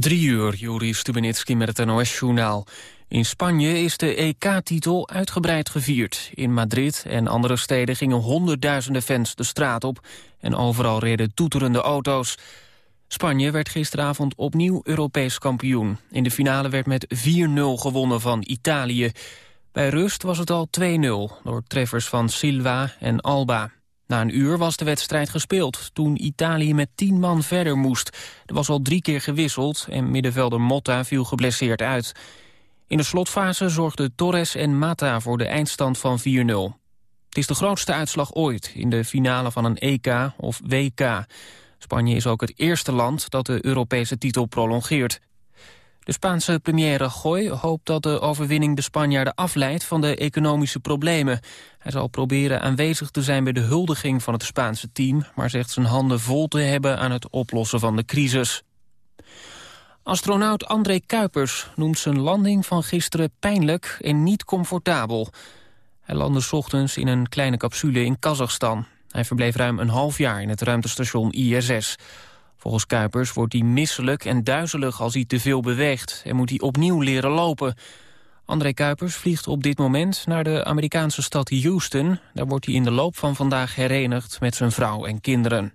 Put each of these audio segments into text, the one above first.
Drie uur, Juri Stubenitski met het NOS-journaal. In Spanje is de EK-titel uitgebreid gevierd. In Madrid en andere steden gingen honderdduizenden fans de straat op... en overal reden toeterende auto's. Spanje werd gisteravond opnieuw Europees kampioen. In de finale werd met 4-0 gewonnen van Italië. Bij rust was het al 2-0 door treffers van Silva en Alba. Na een uur was de wedstrijd gespeeld, toen Italië met tien man verder moest. Er was al drie keer gewisseld en middenvelder Motta viel geblesseerd uit. In de slotfase zorgden Torres en Mata voor de eindstand van 4-0. Het is de grootste uitslag ooit in de finale van een EK of WK. Spanje is ook het eerste land dat de Europese titel prolongeert. De Spaanse premier Rajoy hoopt dat de overwinning de Spanjaarden afleidt van de economische problemen. Hij zal proberen aanwezig te zijn bij de huldiging van het Spaanse team, maar zegt zijn handen vol te hebben aan het oplossen van de crisis. Astronaut André Kuipers noemt zijn landing van gisteren pijnlijk en niet comfortabel. Hij landde ochtends in een kleine capsule in Kazachstan. Hij verbleef ruim een half jaar in het ruimtestation ISS. Volgens Kuipers wordt hij misselijk en duizelig als hij te veel beweegt... en moet hij opnieuw leren lopen. André Kuipers vliegt op dit moment naar de Amerikaanse stad Houston. Daar wordt hij in de loop van vandaag herenigd met zijn vrouw en kinderen.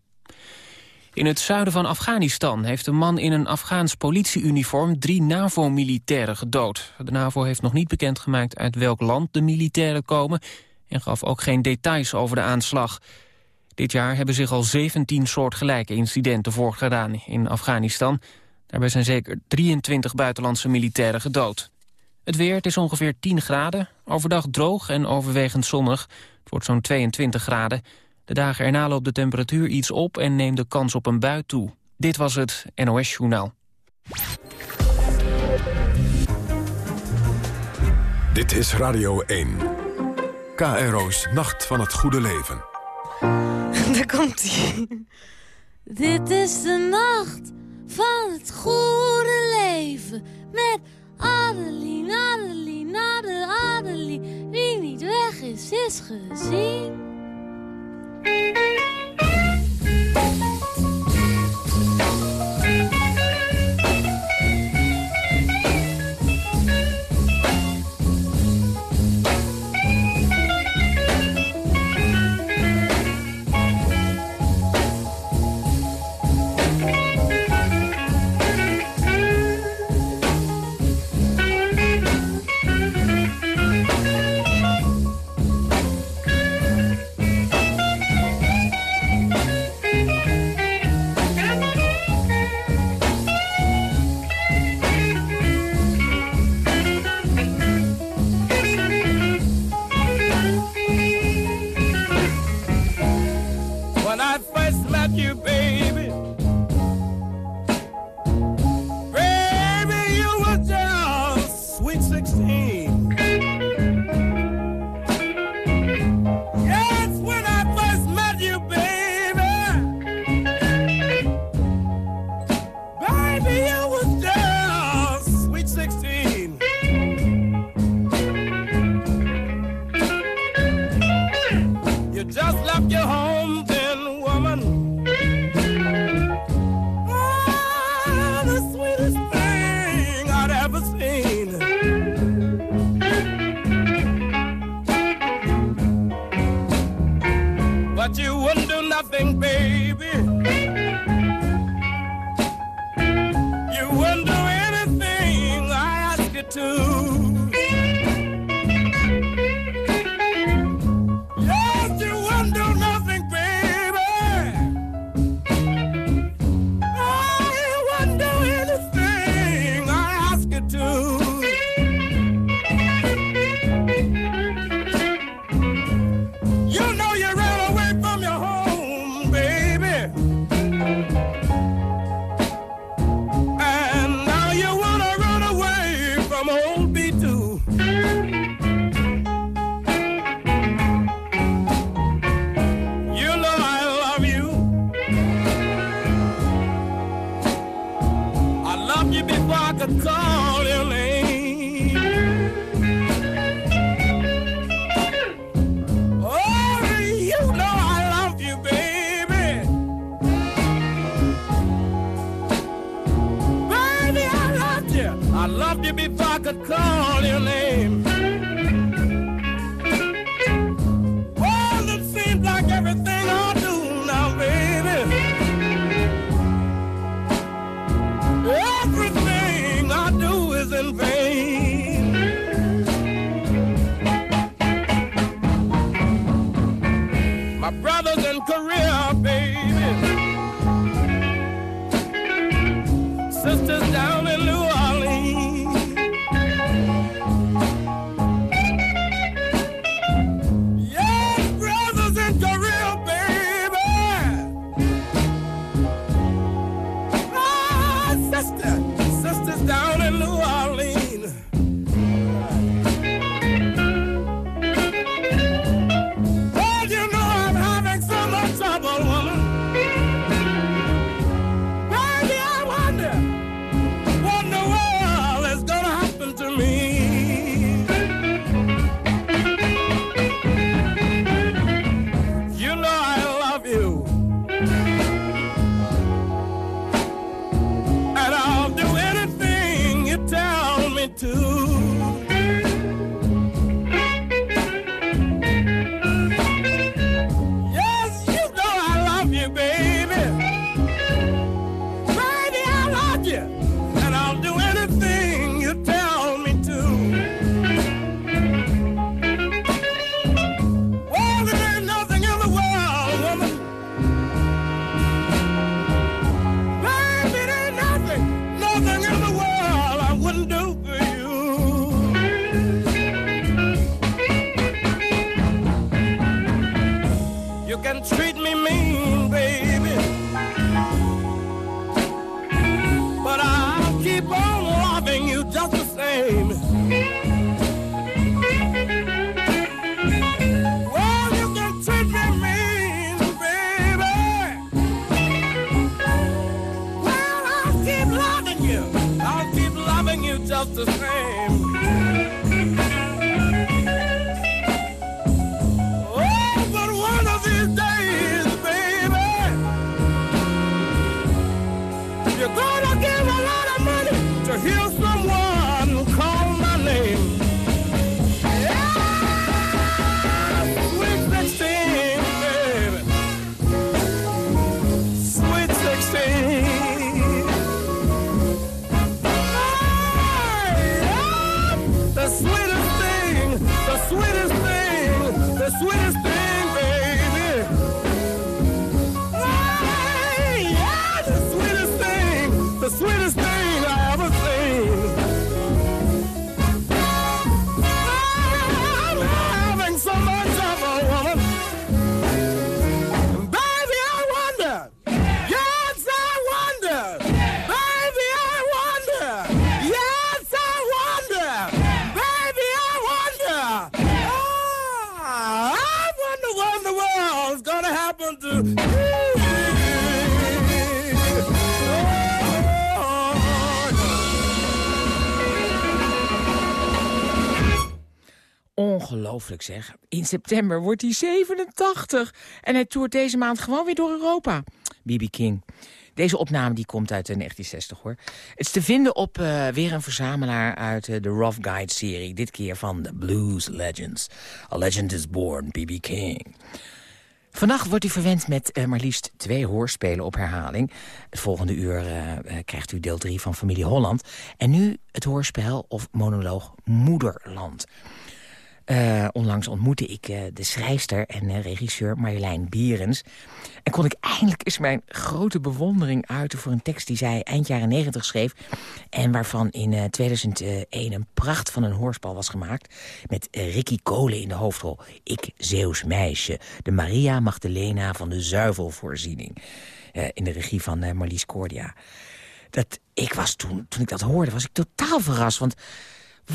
In het zuiden van Afghanistan heeft een man in een Afghaans politieuniform drie NAVO-militairen gedood. De NAVO heeft nog niet bekendgemaakt uit welk land de militairen komen en gaf ook geen details over de aanslag. Dit jaar hebben zich al 17 soortgelijke incidenten voorgedaan in Afghanistan. Daarbij zijn zeker 23 buitenlandse militairen gedood. Het weer, het is ongeveer 10 graden. Overdag droog en overwegend zonnig. Het wordt zo'n 22 graden. De dagen erna loopt de temperatuur iets op en neemt de kans op een bui toe. Dit was het NOS Journaal. Dit is Radio 1. KRO's Nacht van het Goede Leven. Komt. Dit is de nacht van het goede leven. Met Adeline, Adeline, Adeline, Adeline. Wie niet weg is, is gezien. I to heal someone. Zeg. In september wordt hij 87. En hij toert deze maand gewoon weer door Europa. B.B. King. Deze opname die komt uit eh, 1960 hoor. Het is te vinden op eh, weer een verzamelaar uit eh, de Rough Guide-serie. Dit keer van The Blues Legends. A Legend is Born, B.B. King. Vannacht wordt u verwend met eh, maar liefst twee hoorspelen op herhaling. Het volgende uur krijgt u deel 3 van Familie Holland. En nu het hoorspel of monoloog Moederland. Eh, onlangs ontmoette ik eh, de schrijfster en eh, regisseur Marjolein Bierens. En kon ik eindelijk eens mijn grote bewondering uiten... voor een tekst die zij eind jaren 90 schreef... en waarvan in eh, 2001 een pracht van een hoorspel was gemaakt... met Ricky Kolen in de hoofdrol. Ik, Zeeuws meisje, de Maria Magdalena van de zuivelvoorziening. In de regie van Marlies Cordia. Dat, ik was toen, toen ik dat hoorde, was ik totaal verrast, want...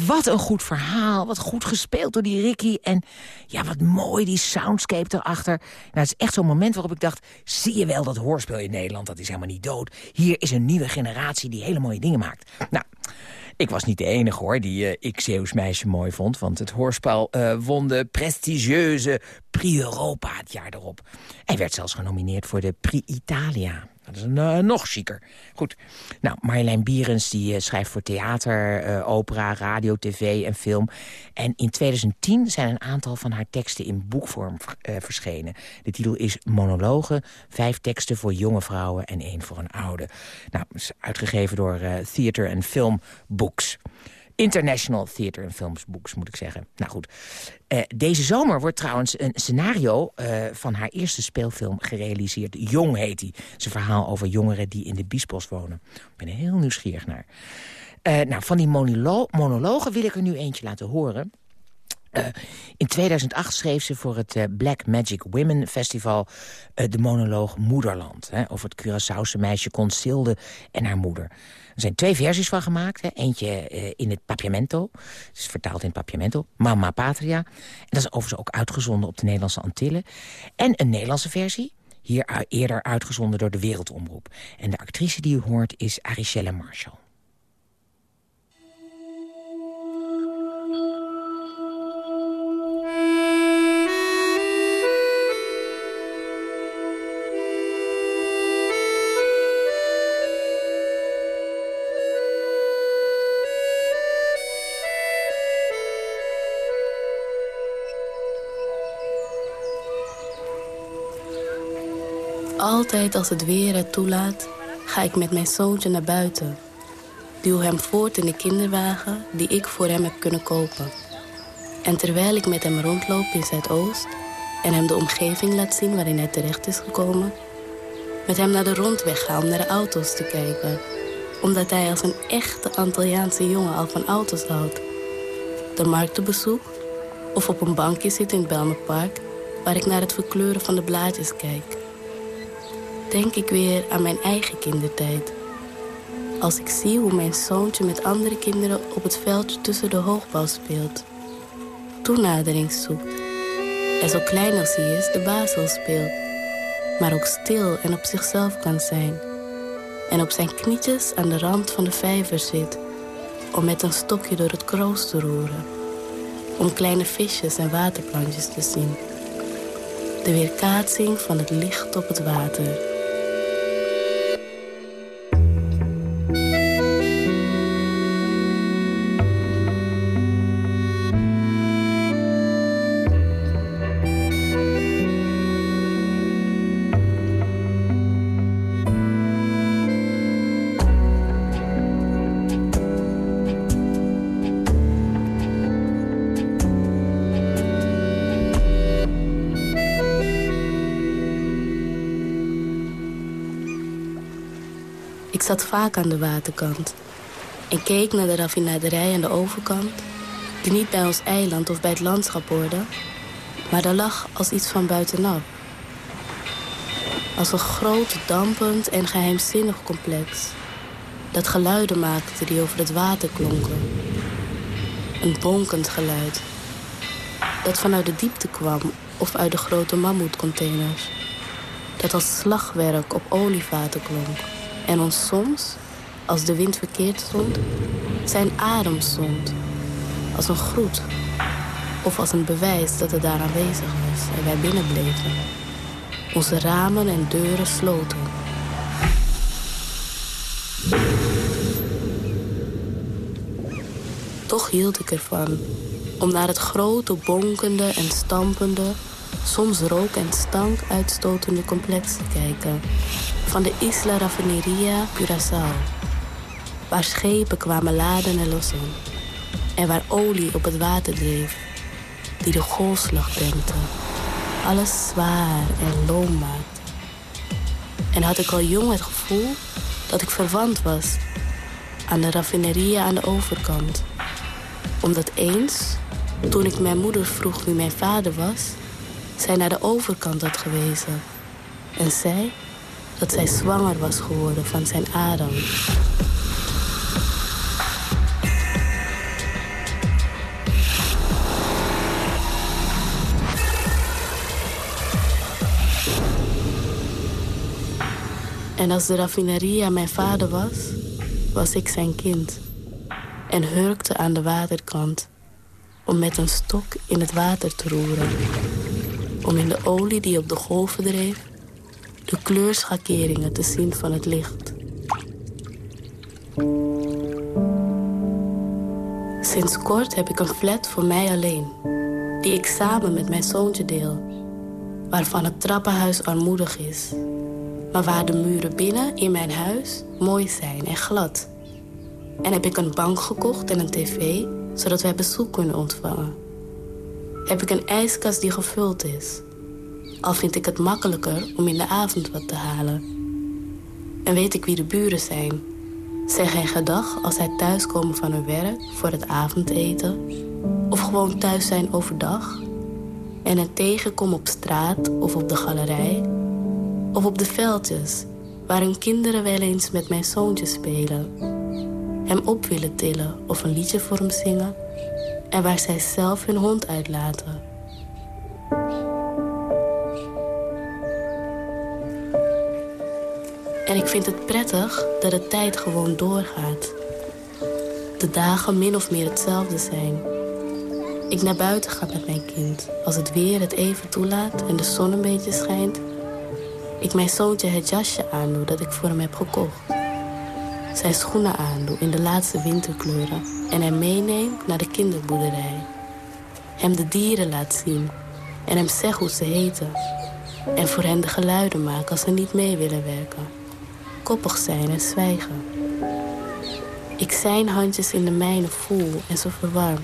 Wat een goed verhaal. Wat goed gespeeld door die Ricky. En ja, wat mooi die soundscape erachter. Nou, het is echt zo'n moment waarop ik dacht... zie je wel dat hoorspel in Nederland, dat is helemaal niet dood. Hier is een nieuwe generatie die hele mooie dingen maakt. Nou, ik was niet de enige hoor die uh, ik Zeeuws meisje mooi vond. Want het hoorspel uh, won de prestigieuze Prix Europa het jaar erop. Hij werd zelfs genomineerd voor de Prix Italia. Dat is uh, nog chiquer. Goed. Nou, Marjolein Bierens die uh, schrijft voor theater, uh, opera, radio, tv en film. En in 2010 zijn een aantal van haar teksten in boekvorm verschenen. De titel is Monologen. Vijf teksten voor jonge vrouwen en één voor een oude. Nou, is uitgegeven door Theater en Film Books. International Theater and Films Books, moet ik zeggen. Nou goed, uh, deze zomer wordt trouwens een scenario uh, van haar eerste speelfilm gerealiseerd. Jong heet hij. Een verhaal over jongeren die in de Biesbos wonen. Ik ben heel nieuwsgierig naar. Uh, nou, van die monolo monologen wil ik er nu eentje laten horen. In 2008 schreef ze voor het Black Magic Women Festival de monoloog Moederland. Hè, over het Curaçaose meisje Consilde en haar moeder. Er zijn twee versies van gemaakt. Hè. Eentje in het Papiamento. Het is vertaald in het Papiamento. Mama Patria. En dat is overigens ook uitgezonden op de Nederlandse Antillen. En een Nederlandse versie. Hier eerder uitgezonden door de Wereldomroep. En de actrice die u hoort is Arichelle Marshall. Altijd als het weer het toelaat, ga ik met mijn zoontje naar buiten. Duw hem voort in de kinderwagen die ik voor hem heb kunnen kopen. En terwijl ik met hem rondloop in Zuidoost... en hem de omgeving laat zien waarin hij terecht is gekomen... met hem naar de rondweg ga om naar de auto's te kijken... omdat hij als een echte Antilliaanse jongen al van auto's houdt. De marktenbezoek of op een bankje zit in het Belmerpark... waar ik naar het verkleuren van de blaadjes kijk denk ik weer aan mijn eigen kindertijd. Als ik zie hoe mijn zoontje met andere kinderen op het veldje tussen de hoogbouw speelt. Toenadering zoekt. En zo klein als hij is, de bazel speelt. Maar ook stil en op zichzelf kan zijn. En op zijn knietjes aan de rand van de vijver zit. Om met een stokje door het kroos te roeren. Om kleine visjes en waterplantjes te zien. De weerkaatsing van het licht op het water. Zat vaak aan de waterkant. En keek naar de raffinaderij aan de overkant... die niet bij ons eiland of bij het landschap hoorde... maar daar lag als iets van buitenaf. Als een groot, dampend en geheimzinnig complex... dat geluiden maakte die over het water klonken. Een bonkend geluid. Dat vanuit de diepte kwam of uit de grote mammoetcontainers. Dat als slagwerk op olievaten klonk en ons soms, als de wind verkeerd stond, zijn adem stond. Als een groet of als een bewijs dat het daar aanwezig was en wij binnenbleven. Onze ramen en deuren sloten. Toch hield ik ervan om naar het grote, bonkende en stampende soms rook en stank uitstotende complex te kijken. Van de Isla Raffineria Curaçao. Waar schepen kwamen laden en lossen. En waar olie op het water dreef. Die de golfslag dempte. Alles zwaar en loom maakte. En had ik al jong het gevoel dat ik verwant was aan de raffineria aan de overkant. Omdat eens, toen ik mijn moeder vroeg wie mijn vader was zij naar de overkant had gewezen. En zei dat zij zwanger was geworden van zijn adem. En als de raffineria mijn vader was, was ik zijn kind. En hurkte aan de waterkant om met een stok in het water te roeren om in de olie die op de golven dreef... De kleurschakeringen te zien van het licht. Sinds kort heb ik een flat voor mij alleen. Die ik samen met mijn zoontje deel. Waarvan het trappenhuis armoedig is. Maar waar de muren binnen in mijn huis mooi zijn en glad. En heb ik een bank gekocht en een tv, zodat wij bezoek kunnen ontvangen. Heb ik een ijskast die gevuld is. Al vind ik het makkelijker om in de avond wat te halen. En weet ik wie de buren zijn. Zeg hij gedag als zij thuiskomen van hun werk voor het avondeten. Of gewoon thuis zijn overdag. En hen tegenkom op straat of op de galerij. Of op de veldjes waar hun kinderen wel eens met mijn zoontje spelen. Hem op willen tillen of een liedje voor hem zingen. En waar zij zelf hun hond uitlaten. En ik vind het prettig dat de tijd gewoon doorgaat. De dagen min of meer hetzelfde zijn. Ik naar buiten ga met mijn kind. Als het weer het even toelaat en de zon een beetje schijnt. Ik mijn zoontje het jasje aandoe dat ik voor hem heb gekocht. Zijn schoenen aandoe in de laatste winterkleuren. En hem meeneem naar de kinderboerderij. Hem de dieren laat zien. En hem zeg hoe ze heten. En voor hen de geluiden maak als ze niet mee willen werken koppig zijn en zwijgen. Ik zijn handjes in de mijne voel en ze verwarm,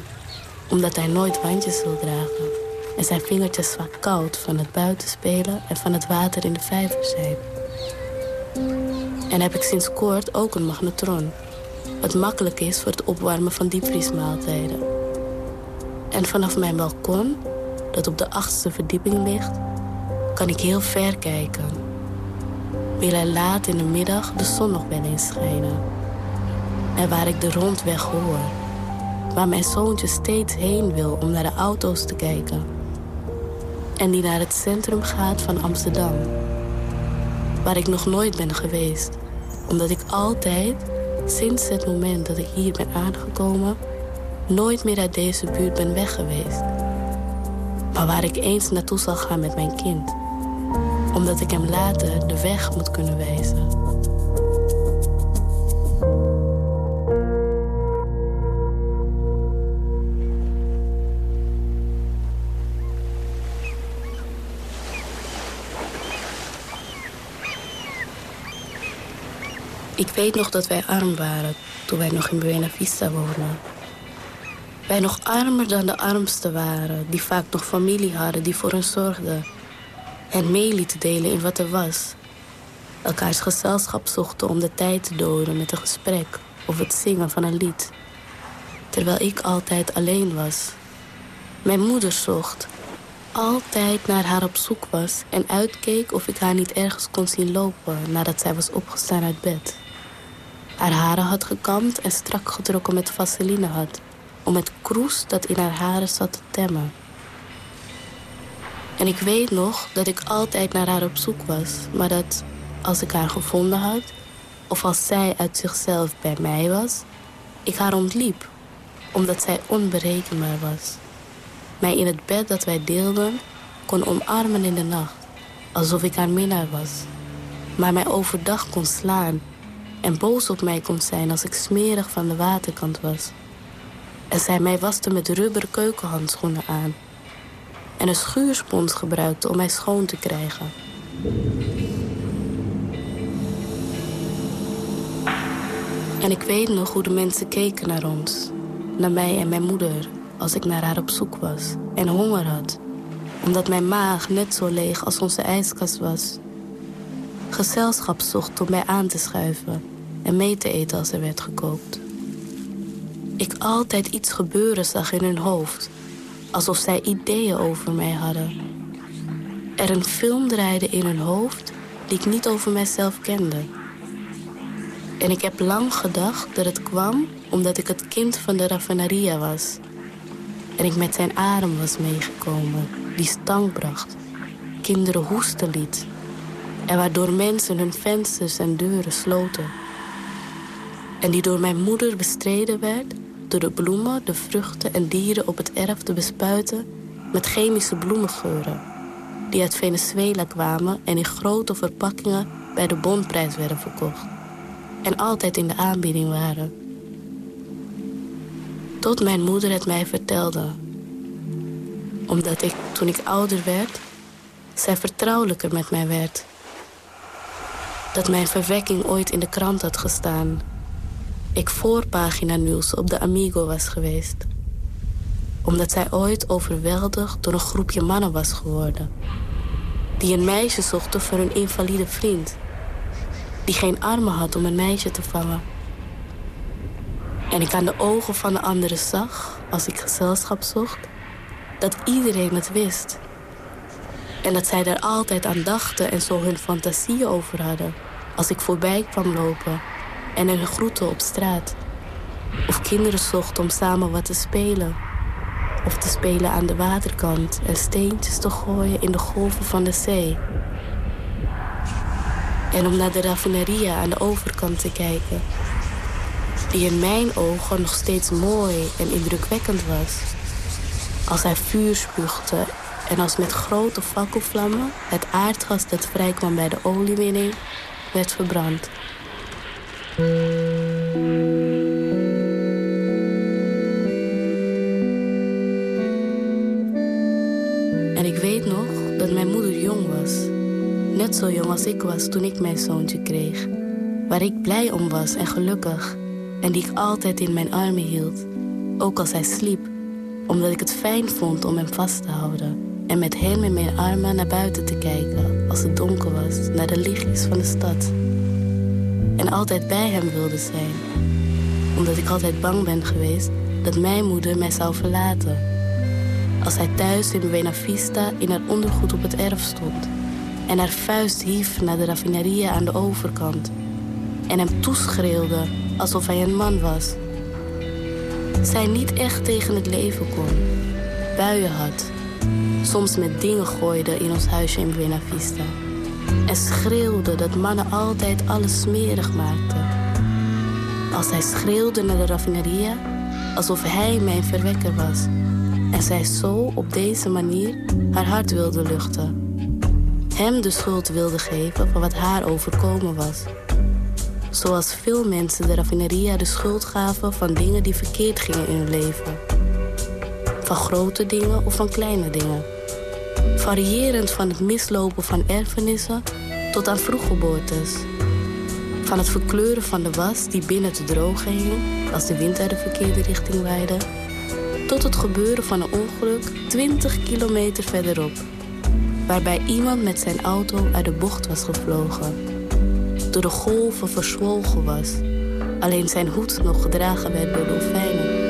omdat hij nooit wandjes wil dragen. En zijn vingertjes vaak koud van het buitenspelen en van het water in de vijver zijn. En heb ik sinds kort ook een magnetron, wat makkelijk is voor het opwarmen van diepvriesmaaltijden. En vanaf mijn balkon, dat op de achtste verdieping ligt, kan ik heel ver kijken wil hij laat in de middag de zon nog wel eens schijnen. En waar ik de rondweg hoor, waar mijn zoontje steeds heen wil om naar de auto's te kijken. En die naar het centrum gaat van Amsterdam. Waar ik nog nooit ben geweest, omdat ik altijd, sinds het moment dat ik hier ben aangekomen, nooit meer uit deze buurt ben weg geweest. Maar waar ik eens naartoe zal gaan met mijn kind omdat ik hem later de weg moet kunnen wijzen. Ik weet nog dat wij arm waren toen wij nog in Buena Vista woonden. Wij nog armer dan de armsten waren, die vaak nog familie hadden die voor hen zorgde en mee lieten delen in wat er was. Elkaars gezelschap zochten om de tijd te doden met een gesprek of het zingen van een lied. Terwijl ik altijd alleen was. Mijn moeder zocht, altijd naar haar op zoek was en uitkeek of ik haar niet ergens kon zien lopen nadat zij was opgestaan uit bed. Haar haren had gekamd en strak getrokken met vaseline had, om het kroes dat in haar haren zat te temmen. En ik weet nog dat ik altijd naar haar op zoek was. Maar dat als ik haar gevonden had, of als zij uit zichzelf bij mij was, ik haar ontliep. Omdat zij onberekenbaar was. Mij in het bed dat wij deelden kon omarmen in de nacht. Alsof ik haar minnaar was. Maar mij overdag kon slaan en boos op mij kon zijn als ik smerig van de waterkant was. En zij mij waste met rubberen keukenhandschoenen aan en een schuurspons gebruikte om mij schoon te krijgen. En ik weet nog hoe de mensen keken naar ons. Naar mij en mijn moeder als ik naar haar op zoek was en honger had. Omdat mijn maag net zo leeg als onze ijskast was. Gezelschap zocht om mij aan te schuiven en mee te eten als er werd gekookt. Ik altijd iets gebeuren zag in hun hoofd alsof zij ideeën over mij hadden. Er een film draaide in hun hoofd die ik niet over mijzelf kende. En ik heb lang gedacht dat het kwam omdat ik het kind van de raffinaria was. En ik met zijn adem was meegekomen, die stank bracht. Kinderen hoesten liet. En waardoor mensen hun vensters en deuren sloten. En die door mijn moeder bestreden werd door de bloemen, de vruchten en dieren op het erf te bespuiten met chemische bloemengeuren. die uit Venezuela kwamen en in grote verpakkingen bij de bondprijs werden verkocht. En altijd in de aanbieding waren. Tot mijn moeder het mij vertelde. Omdat ik, toen ik ouder werd, zij vertrouwelijker met mij werd. Dat mijn verwekking ooit in de krant had gestaan. Ik voorpagina nieuws op de Amigo was geweest. Omdat zij ooit overweldigd door een groepje mannen was geworden. Die een meisje zochten voor hun invalide vriend. Die geen armen had om een meisje te vangen. En ik aan de ogen van de anderen zag, als ik gezelschap zocht, dat iedereen het wist. En dat zij daar altijd aan dachten en zo hun fantasieën over hadden. Als ik voorbij kwam lopen en hun groeten op straat. Of kinderen zochten om samen wat te spelen. Of te spelen aan de waterkant en steentjes te gooien in de golven van de zee. En om naar de raffineria aan de overkant te kijken. Die in mijn ogen nog steeds mooi en indrukwekkend was. Als hij vuur spuugde en als met grote fakkelvlammen het aardgas dat vrijkwam bij de oliewinning werd verbrand. Net zo jong als ik was toen ik mijn zoontje kreeg. Waar ik blij om was en gelukkig. En die ik altijd in mijn armen hield. Ook als hij sliep. Omdat ik het fijn vond om hem vast te houden. En met hem in mijn armen naar buiten te kijken. Als het donker was. Naar de lichtjes van de stad. En altijd bij hem wilde zijn. Omdat ik altijd bang ben geweest dat mijn moeder mij zou verlaten. Als hij thuis in Buena Vista in haar ondergoed op het erf stond. En haar vuist hief naar de raffineria aan de overkant. En hem toeschreeuwde alsof hij een man was. Zij niet echt tegen het leven kon. Buien had. Soms met dingen gooide in ons huisje in Buena Vista. En schreeuwde dat mannen altijd alles smerig maakten. Als hij schreeuwde naar de raffineria, alsof hij mijn verwekker was. En zij zo op deze manier haar hart wilde luchten. Hem de schuld wilde geven van wat haar overkomen was. Zoals veel mensen de raffineria de schuld gaven van dingen die verkeerd gingen in hun leven. Van grote dingen of van kleine dingen. Variërend van het mislopen van erfenissen tot aan vroeggeboortes. Van het verkleuren van de was die binnen te drogen hing als de wind uit de verkeerde richting waaide. Tot het gebeuren van een ongeluk 20 kilometer verderop. Waarbij iemand met zijn auto uit de bocht was gevlogen. Door de golven verzwolgen was. Alleen zijn hoed nog gedragen werd door dolfijnen.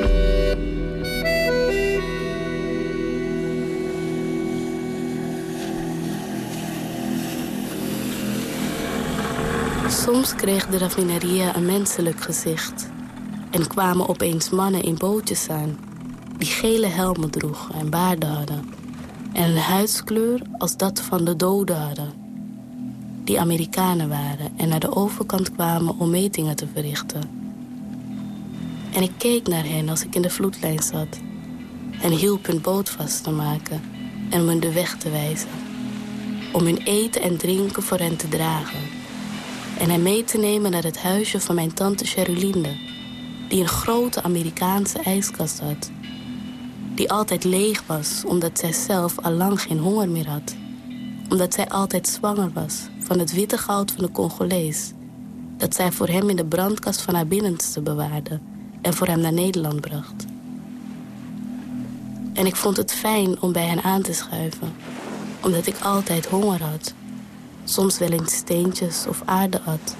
Soms kreeg de raffineria een menselijk gezicht. En kwamen opeens mannen in bootjes aan. Die gele helmen droegen en baarden hadden. En huidskleur als dat van de doden hadden. Die Amerikanen waren en naar de overkant kwamen om metingen te verrichten. En ik keek naar hen als ik in de vloedlijn zat. En hielp hun boot vast te maken en om hun de weg te wijzen. Om hun eten en drinken voor hen te dragen en hem mee te nemen naar het huisje van mijn tante Cherulinde, die een grote Amerikaanse ijskast had. Die altijd leeg was, omdat zij zelf al lang geen honger meer had. Omdat zij altijd zwanger was van het witte goud van de Congolees. Dat zij voor hem in de brandkast van haar binnenste bewaarde en voor hem naar Nederland bracht. En ik vond het fijn om bij hen aan te schuiven, omdat ik altijd honger had soms wel in steentjes of aarde at.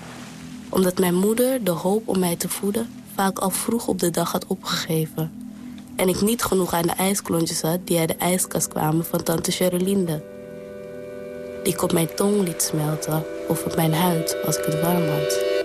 Omdat mijn moeder de hoop om mij te voeden vaak al vroeg op de dag had opgegeven. En ik niet genoeg aan de ijsklontjes had die uit de ijskast kwamen van tante Cherolinde. Die ik op mijn tong liet smelten of op mijn huid als ik het warm had.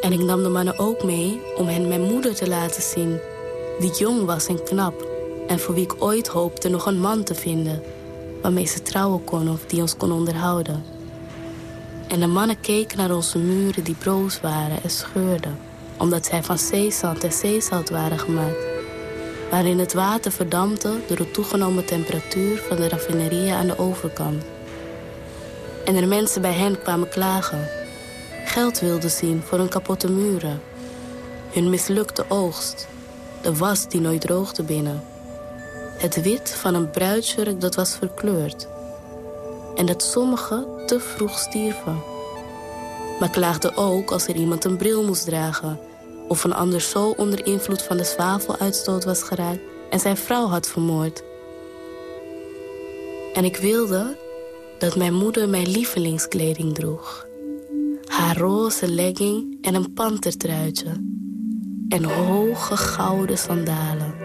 En ik nam de mannen ook mee om hen mijn moeder te laten zien. Die jong was en knap. En voor wie ik ooit hoopte nog een man te vinden. waarmee ze trouwen kon of die ons kon onderhouden. En de mannen keken naar onze muren die broos waren en scheurden, omdat zij van zeezand en zeezout waren gemaakt, waarin het water verdampte door de toegenomen temperatuur van de raffinerieën aan de overkant. En er mensen bij hen kwamen klagen, geld wilden zien voor hun kapotte muren, hun mislukte oogst, de was die nooit droogde binnen het wit van een bruidsjurk dat was verkleurd. En dat sommigen te vroeg stierven. Maar klaagde ook als er iemand een bril moest dragen... of een ander zo onder invloed van de zwaveluitstoot was geraakt... en zijn vrouw had vermoord. En ik wilde dat mijn moeder mijn lievelingskleding droeg. Haar roze legging en een pantertruitje. En hoge gouden sandalen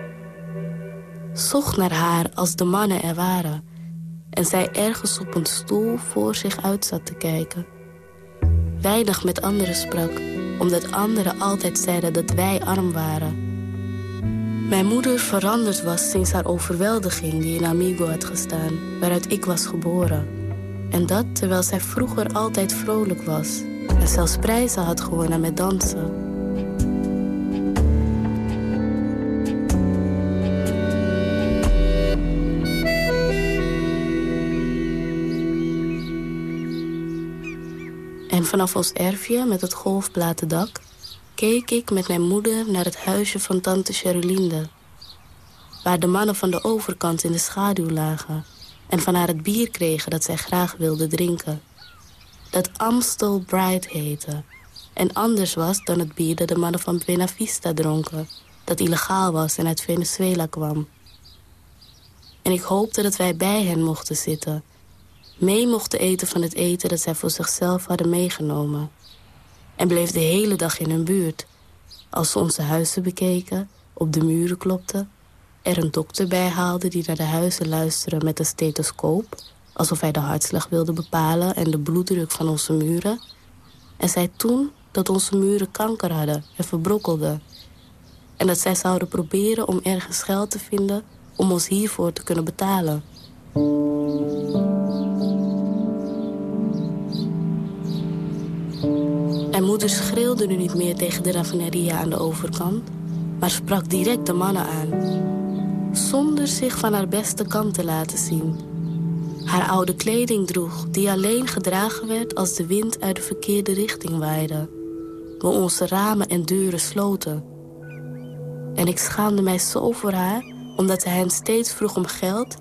zocht naar haar als de mannen er waren... en zij ergens op een stoel voor zich uit zat te kijken. Weinig met anderen sprak, omdat anderen altijd zeiden dat wij arm waren. Mijn moeder veranderd was sinds haar overweldiging die in Amigo had gestaan... waaruit ik was geboren. En dat terwijl zij vroeger altijd vrolijk was... en zelfs prijzen had gewonnen met dansen... En vanaf ons erfje met het golfplatendak... keek ik met mijn moeder naar het huisje van tante Cherulinde... waar de mannen van de overkant in de schaduw lagen... en van haar het bier kregen dat zij graag wilde drinken. Dat Amstel Bright heette... en anders was dan het bier dat de mannen van Buena Vista dronken... dat illegaal was en uit Venezuela kwam. En ik hoopte dat wij bij hen mochten zitten mee mochten eten van het eten dat zij voor zichzelf hadden meegenomen. En bleef de hele dag in hun buurt. Als ze onze huizen bekeken, op de muren klopten... er een dokter bij haalde die naar de huizen luisterde met een stethoscoop... alsof hij de hartslag wilde bepalen en de bloeddruk van onze muren... en zei toen dat onze muren kanker hadden en verbrokkelden... en dat zij zouden proberen om ergens geld te vinden om ons hiervoor te kunnen betalen... Mijn moeder schreeuwde nu niet meer tegen de raffineria aan de overkant... maar sprak direct de mannen aan. Zonder zich van haar beste kant te laten zien. Haar oude kleding droeg, die alleen gedragen werd... als de wind uit de verkeerde richting waaide. We onze ramen en deuren sloten. En ik schaamde mij zo voor haar... omdat ze hen steeds vroeg om geld...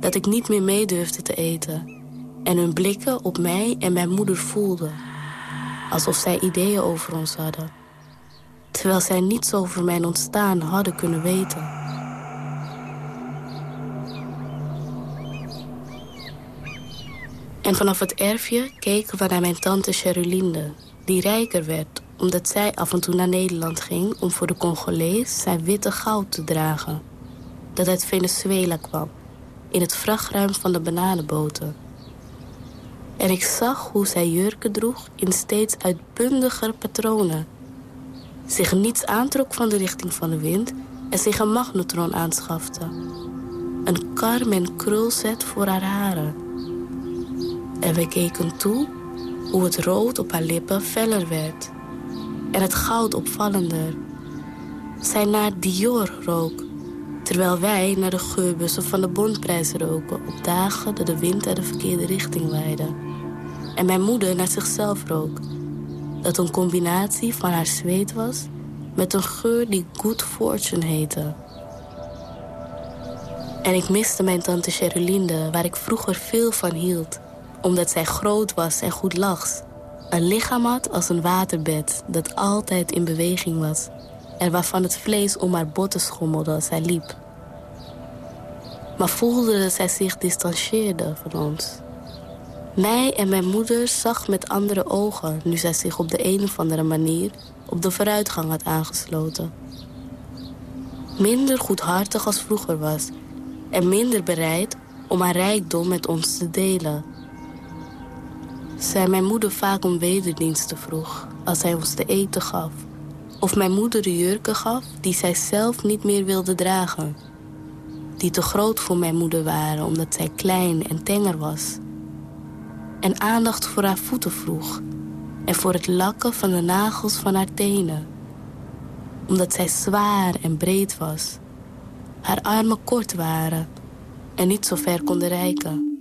dat ik niet meer mee durfde te eten... en hun blikken op mij en mijn moeder voelden alsof zij ideeën over ons hadden. Terwijl zij niets over mijn ontstaan hadden kunnen weten. En vanaf het erfje keken we naar mijn tante Cherulinde... die rijker werd omdat zij af en toe naar Nederland ging... om voor de Congolees zijn witte goud te dragen. Dat uit Venezuela kwam, in het vrachtruim van de bananenboten... En ik zag hoe zij jurken droeg in steeds uitbundiger patronen. Zich niets aantrok van de richting van de wind en zich een magnetron aanschafte. Een karmen krulset voor haar haren. En we keken toe hoe het rood op haar lippen feller werd. En het goud opvallender. Zij naar Dior rook. Terwijl wij naar de geurbussen van de bondprijs roken... op dagen dat de wind uit de verkeerde richting waaide en mijn moeder naar zichzelf rook. Dat een combinatie van haar zweet was met een geur die Good Fortune heette. En ik miste mijn tante Cherulinde, waar ik vroeger veel van hield. Omdat zij groot was en goed lachs. Een lichaam had als een waterbed dat altijd in beweging was. En waarvan het vlees om haar botten schommelde als zij liep. Maar voelde dat zij zich distancieerde van ons. Mij en mijn moeder zag met andere ogen... nu zij zich op de een of andere manier op de vooruitgang had aangesloten. Minder goedhartig als vroeger was... en minder bereid om haar rijkdom met ons te delen. Zij mijn moeder vaak om wederdiensten vroeg... als hij ons te eten gaf. Of mijn moeder de jurken gaf die zij zelf niet meer wilde dragen... die te groot voor mijn moeder waren omdat zij klein en tenger was. En aandacht voor haar voeten vroeg en voor het lakken van de nagels van haar tenen. Omdat zij zwaar en breed was. Haar armen kort waren en niet zo ver konden reiken.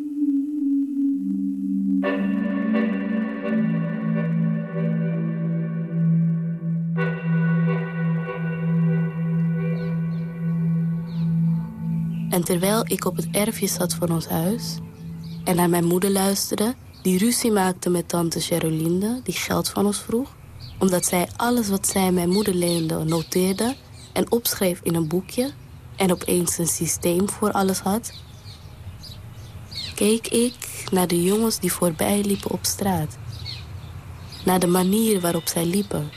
Terwijl ik op het erfje zat van ons huis... en naar mijn moeder luisterde... die ruzie maakte met tante Gerolinde, die geld van ons vroeg... omdat zij alles wat zij mijn moeder leende noteerde... en opschreef in een boekje... en opeens een systeem voor alles had... keek ik naar de jongens die voorbij liepen op straat. Naar de manier waarop zij liepen.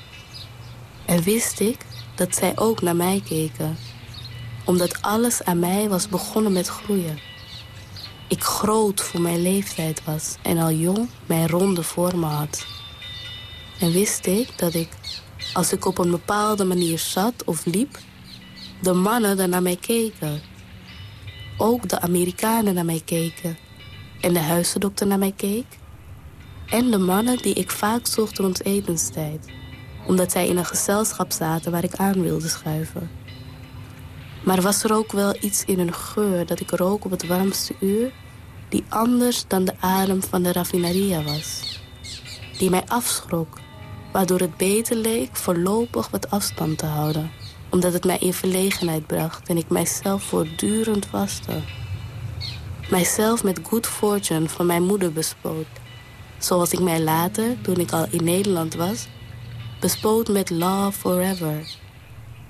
En wist ik dat zij ook naar mij keken omdat alles aan mij was begonnen met groeien. Ik groot voor mijn leeftijd was en al jong mijn ronde vormen had. En wist ik dat ik, als ik op een bepaalde manier zat of liep... de mannen er naar mij keken. Ook de Amerikanen naar mij keken. En de huisdokter naar mij keek. En de mannen die ik vaak zocht rond etenstijd. Omdat zij in een gezelschap zaten waar ik aan wilde schuiven. Maar was er ook wel iets in een geur dat ik rook op het warmste uur... die anders dan de adem van de raffinaria was. Die mij afschrok, waardoor het beter leek voorlopig wat afstand te houden. Omdat het mij in verlegenheid bracht en ik mijzelf voortdurend waste. Mijzelf met good fortune van mijn moeder bespoot. Zoals ik mij later, toen ik al in Nederland was... bespoot met love forever.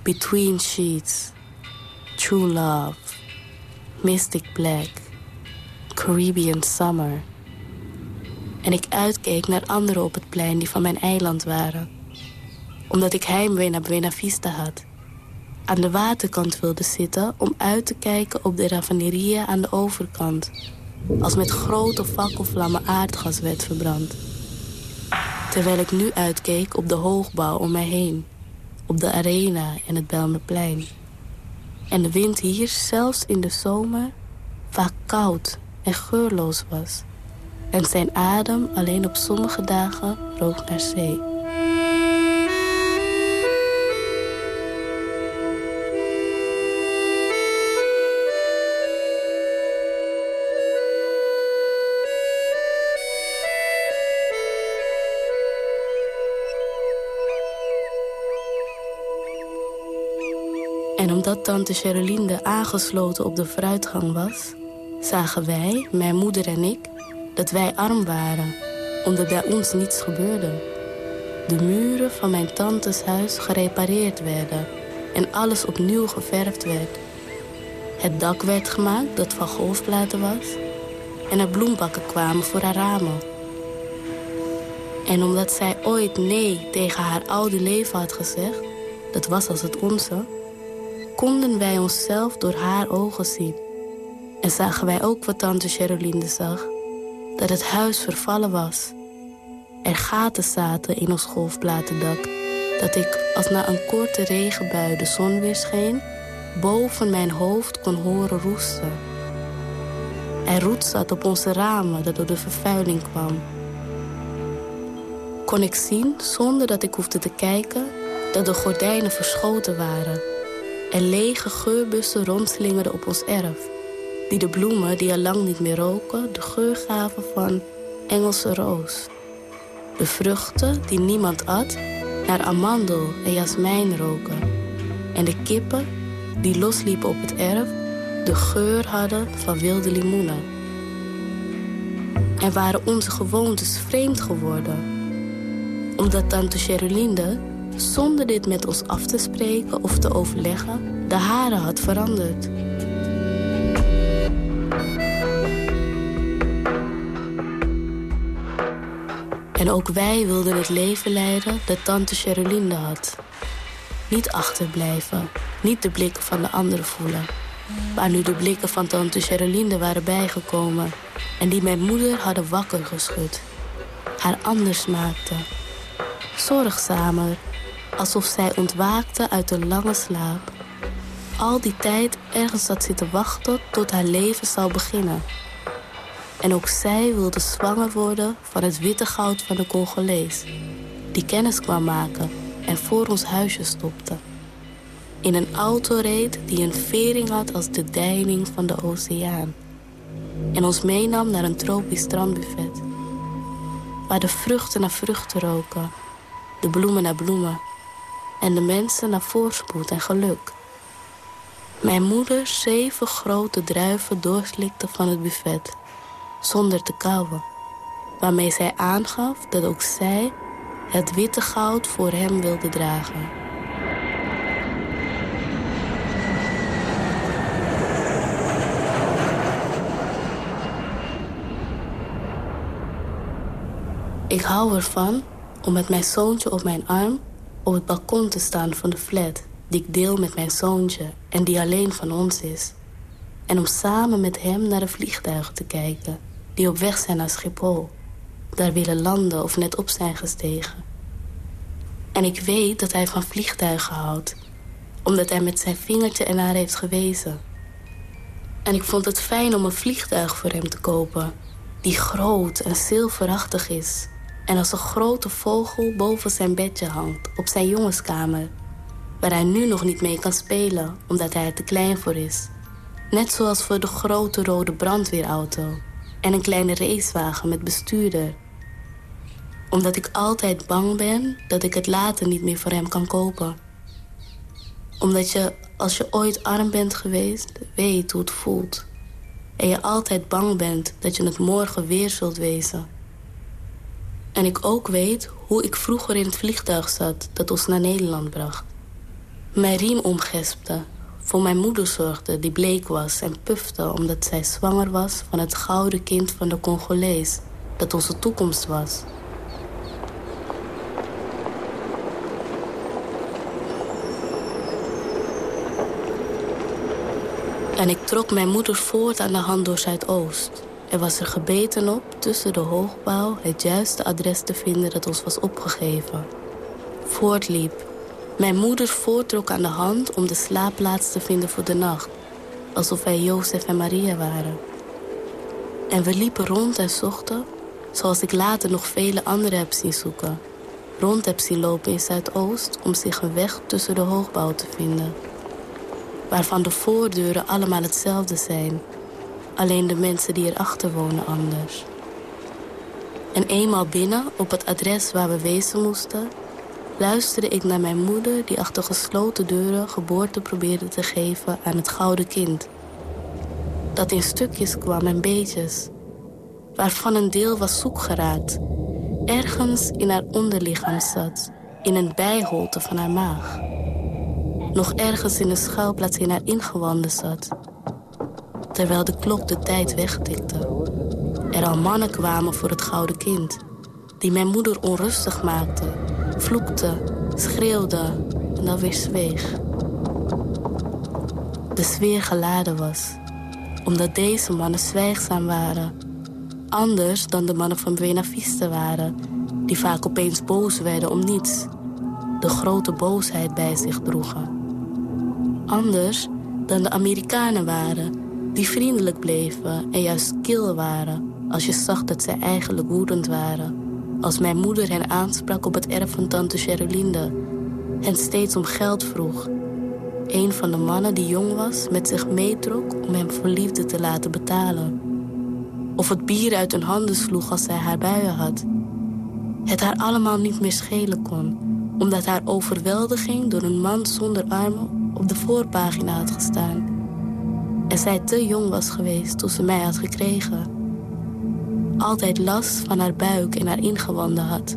Between sheets True Love, Mystic Black, Caribbean Summer. En ik uitkeek naar anderen op het plein die van mijn eiland waren. Omdat ik heimwee naar Buena Vista had. Aan de waterkant wilde zitten om uit te kijken op de raffineria aan de overkant. Als met grote fakkelvlammen aardgas werd verbrand. Terwijl ik nu uitkeek op de hoogbouw om mij heen. Op de arena en het Belmerplein. En de wind hier, zelfs in de zomer, vaak koud en geurloos was. En zijn adem alleen op sommige dagen rook naar zee. Tante Gerolinde aangesloten op de vooruitgang was... zagen wij, mijn moeder en ik, dat wij arm waren... omdat bij ons niets gebeurde. De muren van mijn tantes huis gerepareerd werden... en alles opnieuw geverfd werd. Het dak werd gemaakt dat van golfplaten was... en er bloembakken kwamen voor haar ramen. En omdat zij ooit nee tegen haar oude leven had gezegd... dat was als het onze konden wij onszelf door haar ogen zien. En zagen wij ook wat tante Gerolinde zag. Dat het huis vervallen was. Er gaten zaten in ons golfplatendak. Dat ik, als na een korte regenbui de zon weer scheen... boven mijn hoofd kon horen roesten. Er roet zat op onze ramen dat door de vervuiling kwam. Kon ik zien, zonder dat ik hoefde te kijken... dat de gordijnen verschoten waren en lege geurbussen rondslingerden op ons erf. Die de bloemen die al lang niet meer roken, de geur gaven van Engelse roos. De vruchten die niemand at, naar amandel en jasmijn roken. En de kippen die losliepen op het erf, de geur hadden van wilde limoenen. En waren onze gewoontes vreemd geworden. Omdat tante Gerolinde zonder dit met ons af te spreken of te overleggen, de haren had veranderd. En ook wij wilden het leven leiden dat tante Gerolinde had. Niet achterblijven, niet de blikken van de anderen voelen. Waar nu de blikken van tante Gerolinde waren bijgekomen... en die mijn moeder hadden wakker geschud. Haar anders maakten. Zorgzamer, alsof zij ontwaakte uit een lange slaap. al die tijd ergens had zitten wachten tot haar leven zou beginnen. En ook zij wilde zwanger worden van het witte goud van de Congolees. Die kennis kwam maken en voor ons huisje stopte. In een auto reed die een vering had als de deining van de oceaan. En ons meenam naar een tropisch strandbuffet. Waar de vruchten naar vruchten roken. De bloemen naar bloemen. En de mensen naar voorspoed en geluk. Mijn moeder zeven grote druiven doorslikte van het buffet. Zonder te kauwen. Waarmee zij aangaf dat ook zij het witte goud voor hem wilde dragen. Ik hou ervan om met mijn zoontje op mijn arm op het balkon te staan van de flat die ik deel met mijn zoontje en die alleen van ons is. En om samen met hem naar de vliegtuigen te kijken die op weg zijn naar Schiphol. Daar willen landen of net op zijn gestegen. En ik weet dat hij van vliegtuigen houdt, omdat hij met zijn vingertje ernaar heeft gewezen. En ik vond het fijn om een vliegtuig voor hem te kopen, die groot en zilverachtig is en als een grote vogel boven zijn bedje hangt op zijn jongenskamer, waar hij nu nog niet mee kan spelen omdat hij er te klein voor is. Net zoals voor de grote rode brandweerauto en een kleine racewagen met bestuurder. Omdat ik altijd bang ben dat ik het later niet meer voor hem kan kopen. Omdat je, als je ooit arm bent geweest, weet hoe het voelt. En je altijd bang bent dat je het morgen weer zult wezen. En ik ook weet hoe ik vroeger in het vliegtuig zat dat ons naar Nederland bracht. Mijn riem omgespte, voor mijn moeder zorgde die bleek was en pufte omdat zij zwanger was van het gouden kind van de Congolees dat onze toekomst was. En ik trok mijn moeder voort aan de hand door Zuidoost. Er was er gebeten op tussen de hoogbouw het juiste adres te vinden dat ons was opgegeven. Voortliep. Mijn moeder voortrok aan de hand om de slaapplaats te vinden voor de nacht. Alsof wij Jozef en Maria waren. En we liepen rond en zochten, zoals ik later nog vele anderen heb zien zoeken. Rond heb zien lopen in Zuidoost om zich een weg tussen de hoogbouw te vinden. Waarvan de voordeuren allemaal hetzelfde zijn Alleen de mensen die erachter wonen anders. En eenmaal binnen, op het adres waar we wezen moesten... luisterde ik naar mijn moeder die achter gesloten deuren... geboorte probeerde te geven aan het gouden kind. Dat in stukjes kwam en beetjes. Waarvan een deel was zoek geraakt. Ergens in haar onderlichaam zat. In een bijholte van haar maag. Nog ergens in een schuilplaats in haar ingewanden zat terwijl de klok de tijd wegtikte. Er al mannen kwamen voor het gouden kind, die mijn moeder onrustig maakte, vloekte, schreeuwde en dan weer zweeg. De sfeer geladen was, omdat deze mannen zwijgzaam waren. Anders dan de mannen van Buena Vista waren, die vaak opeens boos werden om niets. De grote boosheid bij zich droegen. Anders dan de Amerikanen waren die vriendelijk bleven en juist kil waren... als je zag dat zij eigenlijk woedend waren. Als mijn moeder hen aansprak op het erf van tante Gerolinde... en steeds om geld vroeg. Een van de mannen die jong was met zich meetrok... om hem voor liefde te laten betalen. Of het bier uit hun handen sloeg als zij haar buien had. Het haar allemaal niet meer schelen kon... omdat haar overweldiging door een man zonder armen op de voorpagina had gestaan en zij te jong was geweest toen ze mij had gekregen. Altijd last van haar buik en haar ingewanden had.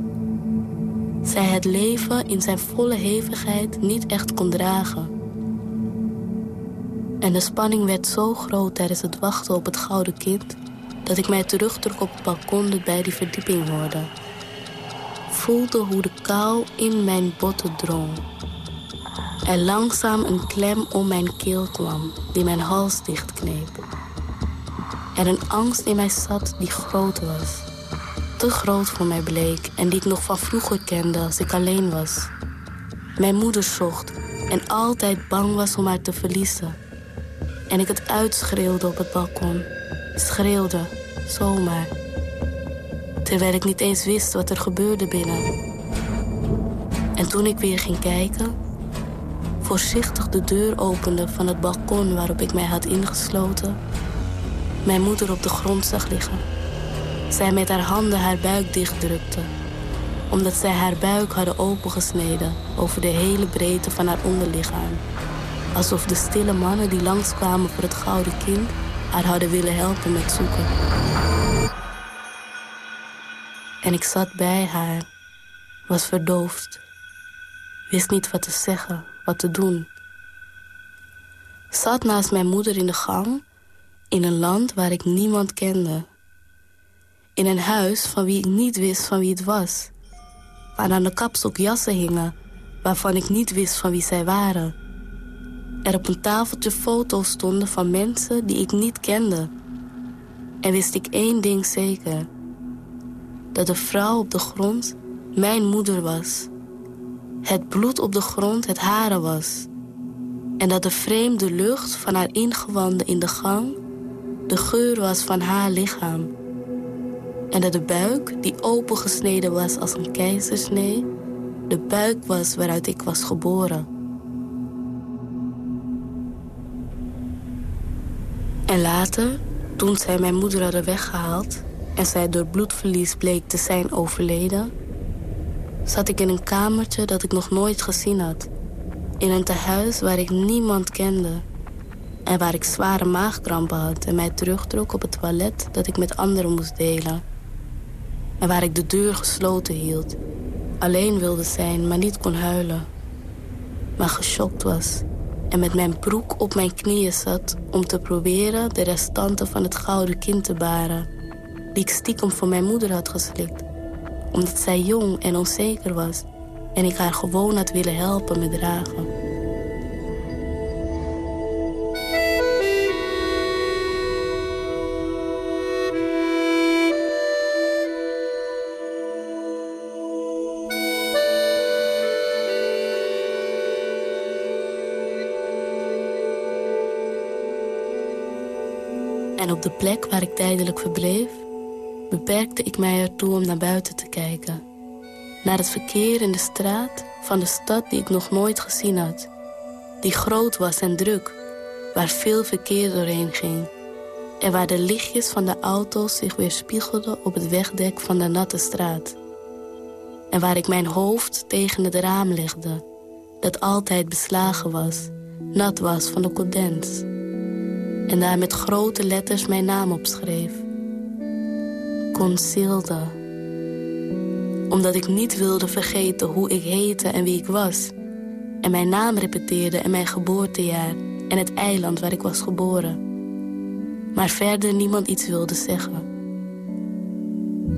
Zij het leven in zijn volle hevigheid niet echt kon dragen. En de spanning werd zo groot tijdens het wachten op het gouden kind... dat ik mij terugtrok op het balkon dat bij die verdieping hoorde. Voelde hoe de kou in mijn botten drong er langzaam een klem om mijn keel kwam, die mijn hals dichtkneep. Er een angst in mij zat die groot was. Te groot voor mij bleek en die ik nog van vroeger kende als ik alleen was. Mijn moeder zocht, En altijd bang was om haar te verliezen. En ik het uitschreeuwde op het balkon. Schreeuwde, zomaar. Terwijl ik niet eens wist wat er gebeurde binnen. En toen ik weer ging kijken, voorzichtig de deur opende van het balkon waarop ik mij had ingesloten, mijn moeder op de grond zag liggen. Zij met haar handen haar buik dichtdrukte, omdat zij haar buik hadden opengesneden over de hele breedte van haar onderlichaam. Alsof de stille mannen die langskwamen voor het gouden kind haar hadden willen helpen met zoeken. En ik zat bij haar, was verdoofd, wist niet wat te zeggen, wat te doen. Zat naast mijn moeder in de gang, in een land waar ik niemand kende. In een huis van wie ik niet wist van wie het was. Waar aan de kapstok jassen hingen, waarvan ik niet wist van wie zij waren. Er op een tafeltje foto's stonden van mensen die ik niet kende. En wist ik één ding zeker. Dat de vrouw op de grond mijn moeder was. Het bloed op de grond het hare was. En dat de vreemde lucht van haar ingewanden in de gang... de geur was van haar lichaam. En dat de buik, die opengesneden was als een keizersnee... de buik was waaruit ik was geboren. En later, toen zij mijn moeder hadden weggehaald... en zij door bloedverlies bleek te zijn overleden... zat ik in een kamertje dat ik nog nooit gezien had. In een tehuis waar ik niemand kende. En waar ik zware maagkrampen had en mij terugtrok op het toilet dat ik met anderen moest delen. En waar ik de deur gesloten hield. Alleen wilde zijn, maar niet kon huilen. Maar geschokt was en met mijn broek op mijn knieën zat... om te proberen de restanten van het gouden kind te baren... die ik stiekem voor mijn moeder had geslikt. Omdat zij jong en onzeker was... en ik haar gewoon had willen helpen met dragen. En op de plek waar ik tijdelijk verbleef... beperkte ik mij ertoe om naar buiten te kijken. Naar het verkeer in de straat van de stad die ik nog nooit gezien had. Die groot was en druk, waar veel verkeer doorheen ging. En waar de lichtjes van de auto's zich weer spiegelden op het wegdek van de natte straat. En waar ik mijn hoofd tegen het raam legde, dat altijd beslagen was, nat was van de condens en daar met grote letters mijn naam op schreef. Consilde. Omdat ik niet wilde vergeten hoe ik heette en wie ik was. En mijn naam repeteerde en mijn geboortejaar en het eiland waar ik was geboren. Maar verder niemand iets wilde zeggen.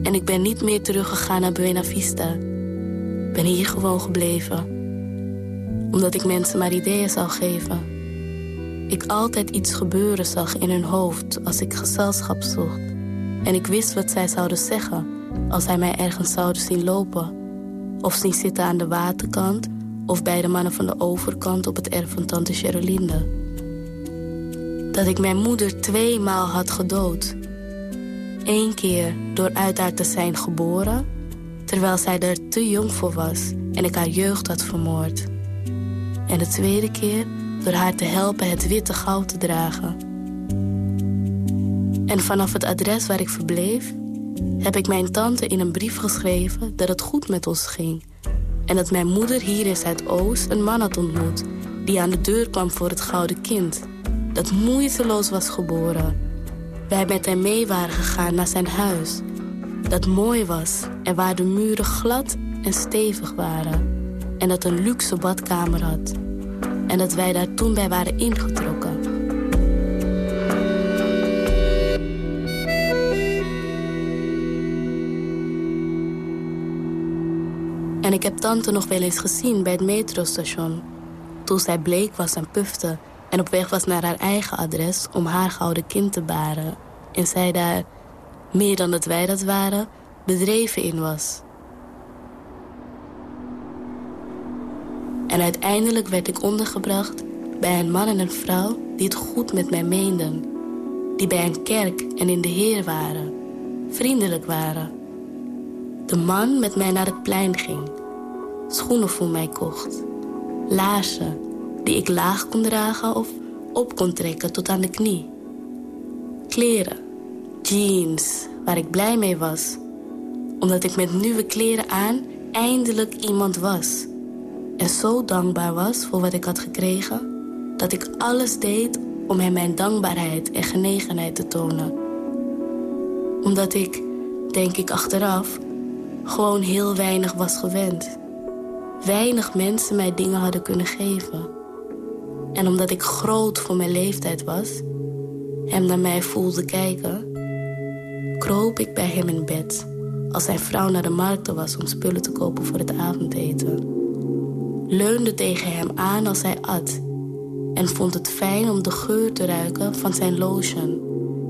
En ik ben niet meer teruggegaan naar Buena Vista. Ben hier gewoon gebleven. Omdat ik mensen maar ideeën zou geven ik altijd iets gebeuren zag in hun hoofd als ik gezelschap zocht. En ik wist wat zij zouden zeggen als zij mij ergens zouden zien lopen. Of zien zitten aan de waterkant of bij de mannen van de overkant op het erf van tante Gerolinde. Dat ik mijn moeder tweemaal had gedood. Eén keer door uit haar te zijn geboren, terwijl zij er te jong voor was en ik haar jeugd had vermoord. En de tweede keer door haar te helpen het witte goud te dragen. En vanaf het adres waar ik verbleef, heb ik mijn tante in een brief geschreven dat het goed met ons ging. En dat mijn moeder hier in Zuidoost een man had ontmoet die aan de deur kwam voor het gouden kind. Dat moeiteloos was geboren. Wij met hem mee waren gegaan naar zijn huis. Dat mooi was en waar de muren glad en stevig waren. En dat een luxe badkamer had en dat wij daar toen bij waren ingetrokken. En ik heb tante nog wel eens gezien bij het metrostation. Toen zij bleek was en pufte en op weg was naar haar eigen adres om haar gouden kind te baren. En zij daar, meer dan dat wij dat waren, bedreven in was. En uiteindelijk werd ik ondergebracht bij een man en een vrouw die het goed met mij meenden. Die bij een kerk en in de Heer waren. Vriendelijk waren. De man met mij naar het plein ging. Schoenen voor mij kocht. Laarzen die ik laag kon dragen of op kon trekken tot aan de knie. Kleren, jeans, waar ik blij mee was. Omdat ik met nieuwe kleren aan eindelijk iemand was. En zo dankbaar was voor wat ik had gekregen... dat ik alles deed om hem mijn dankbaarheid en genegenheid te tonen. Omdat ik, denk ik achteraf, gewoon heel weinig was gewend. Weinig mensen mij dingen hadden kunnen geven. En omdat ik groot voor mijn leeftijd was... hem naar mij voelde kijken... kroop ik bij hem in bed... als zijn vrouw naar de markten was om spullen te kopen voor het avondeten. Leunde tegen hem aan als hij at... en vond het fijn om de geur te ruiken van zijn lotion...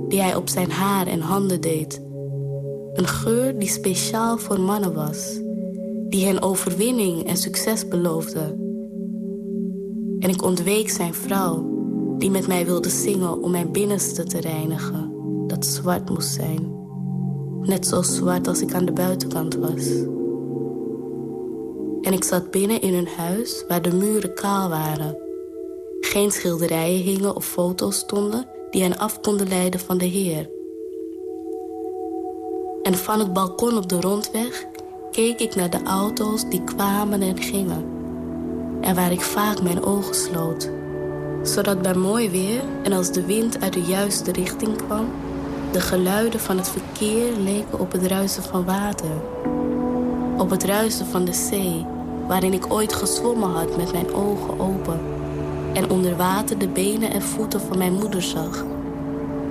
die hij op zijn haar en handen deed... Een geur die speciaal voor mannen was. Die hen overwinning en succes beloofde. En ik ontweek zijn vrouw, die met mij wilde zingen om mijn binnenste te reinigen. Dat zwart moest zijn. Net zo zwart als ik aan de buitenkant was. En ik zat binnen in een huis waar de muren kaal waren. Geen schilderijen hingen of foto's stonden die hen af konden leiden van de Heer. En van het balkon op de rondweg keek ik naar de auto's die kwamen en gingen. En waar ik vaak mijn ogen sloot. Zodat bij mooi weer en als de wind uit de juiste richting kwam... de geluiden van het verkeer leken op het ruisen van water. Op het ruisen van de zee, waarin ik ooit gezwommen had met mijn ogen open. En onder water de benen en voeten van mijn moeder zag.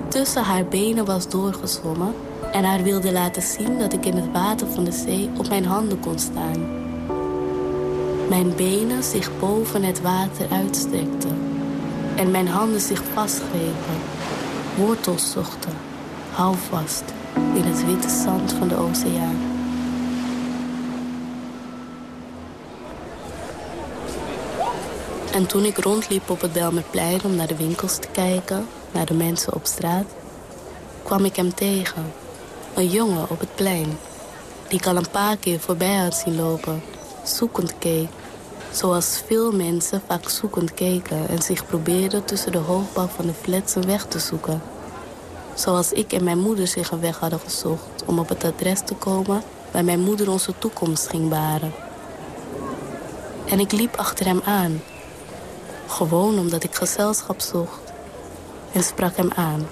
Tussen haar benen was doorgezwommen en haar wilde laten zien dat ik in het water van de zee op mijn handen kon staan. Mijn benen zich boven het water uitstrekten en mijn handen zich vastgrepen, wortels zochten, houvast in het witte zand van de oceaan. En toen ik rondliep op het Belmerplein om naar de winkels te kijken, naar de mensen op straat, kwam ik hem tegen. Een jongen op het plein, die ik al een paar keer voorbij had zien lopen, zoekend keek. Zoals veel mensen vaak zoekend keken en zich probeerden tussen de hoogbouw van de flats een weg te zoeken. Zoals ik en mijn moeder zich een weg hadden gezocht om op het adres te komen waar mijn moeder onze toekomst ging baren. En ik liep achter hem aan, gewoon omdat ik gezelschap zocht en sprak hem aan.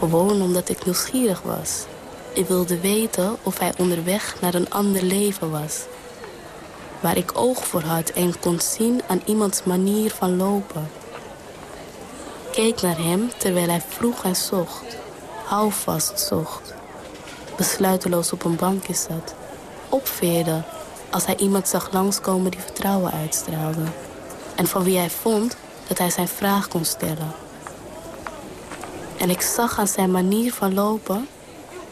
Gewoon omdat ik nieuwsgierig was. Ik wilde weten of hij onderweg naar een ander leven was. Waar ik oog voor had en kon zien aan iemands manier van lopen. Keek naar hem terwijl hij vroeg en zocht. Houvast zocht. Besluiteloos op een bankje zat. Opveerde als hij iemand zag langskomen die vertrouwen uitstraalde. En van wie hij vond dat hij zijn vraag kon stellen. En ik zag aan zijn manier van lopen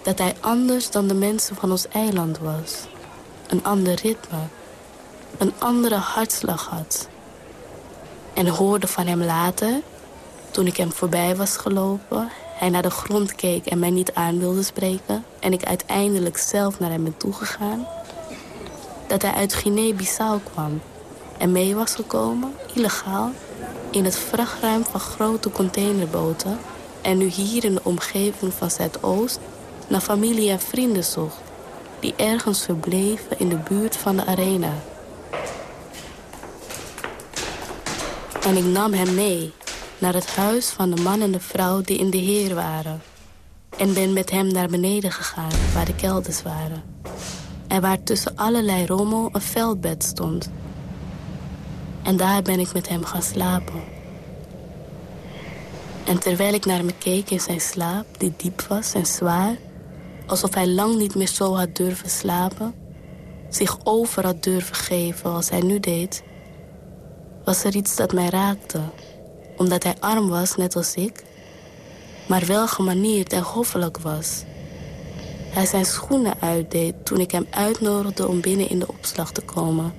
dat hij anders dan de mensen van ons eiland was. Een ander ritme, een andere hartslag had. En hoorde van hem later, toen ik hem voorbij was gelopen... hij naar de grond keek en mij niet aan wilde spreken... en ik uiteindelijk zelf naar hem ben toegegaan... dat hij uit Guinea-Bissau kwam en mee was gekomen, illegaal... in het vrachtruim van grote containerboten en nu hier in de omgeving van Zuidoost naar familie en vrienden zocht... die ergens verbleven in de buurt van de arena. En ik nam hem mee naar het huis van de man en de vrouw die in de Heer waren... en ben met hem naar beneden gegaan, waar de kelders waren... en waar tussen allerlei rommel een veldbed stond... En daar ben ik met hem gaan slapen. En terwijl ik naar hem keek in zijn slaap, die diep was en zwaar... alsof hij lang niet meer zo had durven slapen... zich over had durven geven als hij nu deed... was er iets dat mij raakte. Omdat hij arm was, net als ik... maar wel gemanierd en hoffelijk was. Hij zijn schoenen uitdeed toen ik hem uitnodigde om binnen in de opslag te komen...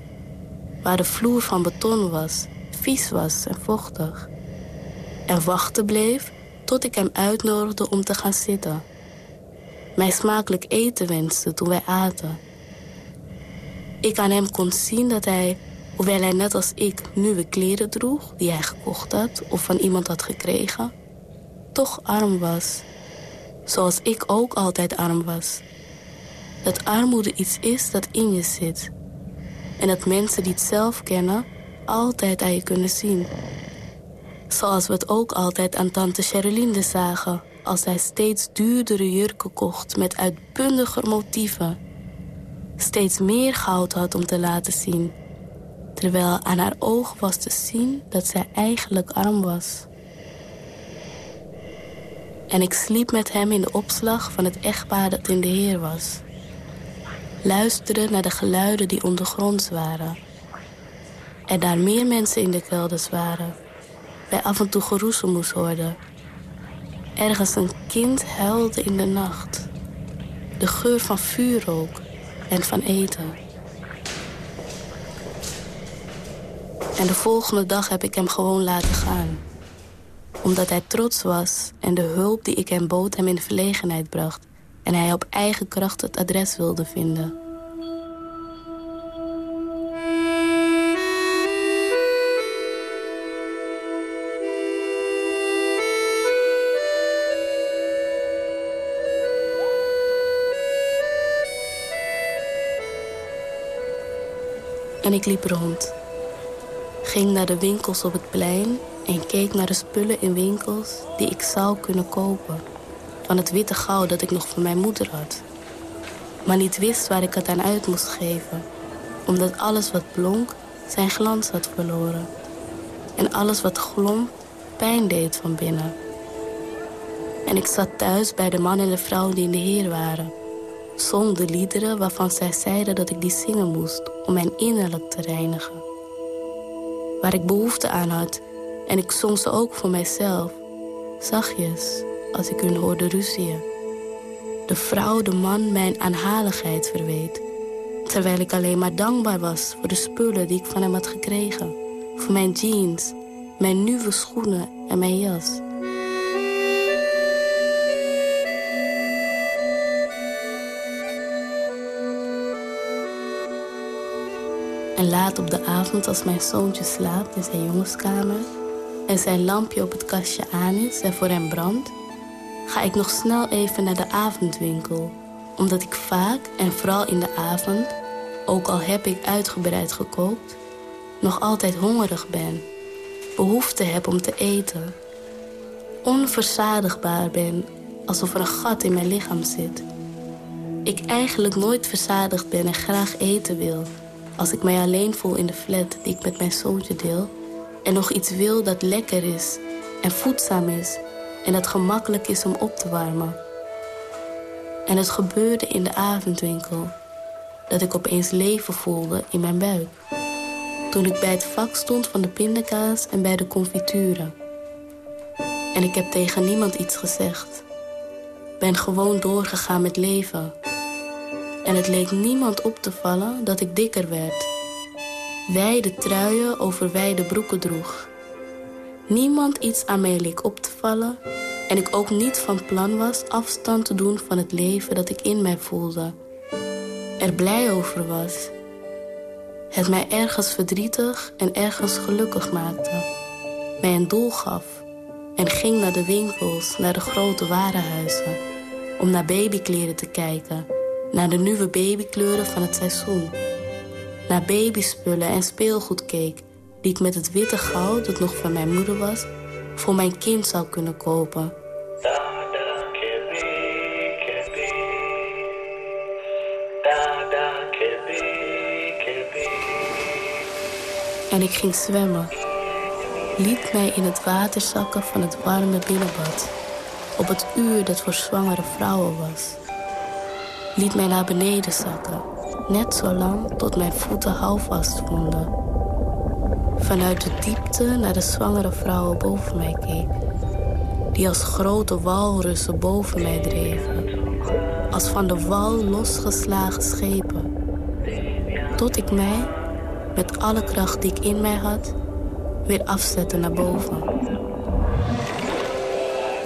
waar de vloer van beton was, vies was en vochtig. En wachten bleef tot ik hem uitnodigde om te gaan zitten. Mij smakelijk eten wenste toen wij aten. Ik aan hem kon zien dat hij, hoewel hij net als ik nieuwe kleren droeg... die hij gekocht had of van iemand had gekregen, toch arm was. Zoals ik ook altijd arm was. Dat armoede iets is dat in je zit. En dat mensen die het zelf kennen altijd aan je kunnen zien. Zoals we het ook altijd aan tante Sherilinde zagen... als zij steeds duurdere jurken kocht met uitbundiger motieven. Steeds meer goud had om te laten zien. Terwijl aan haar oog was te zien dat zij eigenlijk arm was. En ik sliep met hem in de opslag van het echtpaar dat in de Heer was. Luisterde naar de geluiden die ondergronds waren. Er daar meer mensen in de kelders waren wij af en toe geroezemoes hoorden. Ergens een kind huilde in de nacht. De geur van vuurrook en van eten. En de volgende dag heb ik hem gewoon laten gaan. Omdat hij trots was en de hulp die ik hem bood hem in verlegenheid bracht. En hij op eigen kracht het adres wilde vinden. En ik liep rond. Ging naar de winkels op het plein en keek naar de spullen in winkels die ik zou kunnen kopen. Van het witte goud dat ik nog van mijn moeder had. Maar niet wist waar ik het aan uit moest geven. Omdat alles wat blonk zijn glans had verloren. En alles wat glom pijn deed van binnen. En ik zat thuis bij de man en de vrouw die in de Heer waren zong de liederen waarvan zij zeiden dat ik die zingen moest om mijn innerlijk te reinigen. Waar ik behoefte aan had en ik ze ook voor mijzelf, zachtjes als ik hun hoorde ruzieën. De vrouw, de man mijn aanhaligheid verweet, terwijl ik alleen maar dankbaar was voor de spullen die ik van hem had gekregen. Voor mijn jeans, mijn nieuwe schoenen en mijn jas. En laat op de avond als mijn zoontje slaapt in zijn jongenskamer... en zijn lampje op het kastje aan is en voor hem brandt... ga ik nog snel even naar de avondwinkel. Omdat ik vaak, en vooral in de avond... ook al heb ik uitgebreid gekookt... nog altijd hongerig ben. Behoefte heb om te eten. Onverzadigbaar ben, alsof er een gat in mijn lichaam zit. Ik eigenlijk nooit verzadigd ben en graag eten wil... Als ik mij alleen voel in de flat die ik met mijn zoontje deel... en nog iets wil dat lekker is en voedzaam is... en dat gemakkelijk is om op te warmen. En het gebeurde in de avondwinkel... dat ik opeens leven voelde in mijn buik. Toen ik bij het vak stond van de pindakaas en bij de confituren. En ik heb tegen niemand iets gezegd. Ben gewoon doorgegaan met leven en het leek niemand op te vallen dat ik dikker werd. Wijde truien over wijde broeken droeg. Niemand iets aan mij leek op te vallen... en ik ook niet van plan was afstand te doen van het leven dat ik in mij voelde. Er blij over was. Het mij ergens verdrietig en ergens gelukkig maakte. Mij een doel gaf en ging naar de winkels, naar de grote warenhuizen... om naar babykleren te kijken naar de nieuwe babykleuren van het seizoen. Naar babyspullen en speelgoed keek... die ik met het witte goud dat nog van mijn moeder was... voor mijn kind zou kunnen kopen. En ik ging zwemmen. Liet mij in het water zakken van het warme binnenbad. Op het uur dat voor zwangere vrouwen was liet mij naar beneden zakken. Net zo lang tot mijn voeten houvast vonden. Vanuit de diepte naar de zwangere vrouwen boven mij keek. Die als grote walrussen boven mij dreven. Als van de wal losgeslagen schepen. Tot ik mij met alle kracht die ik in mij had weer afzetten naar boven.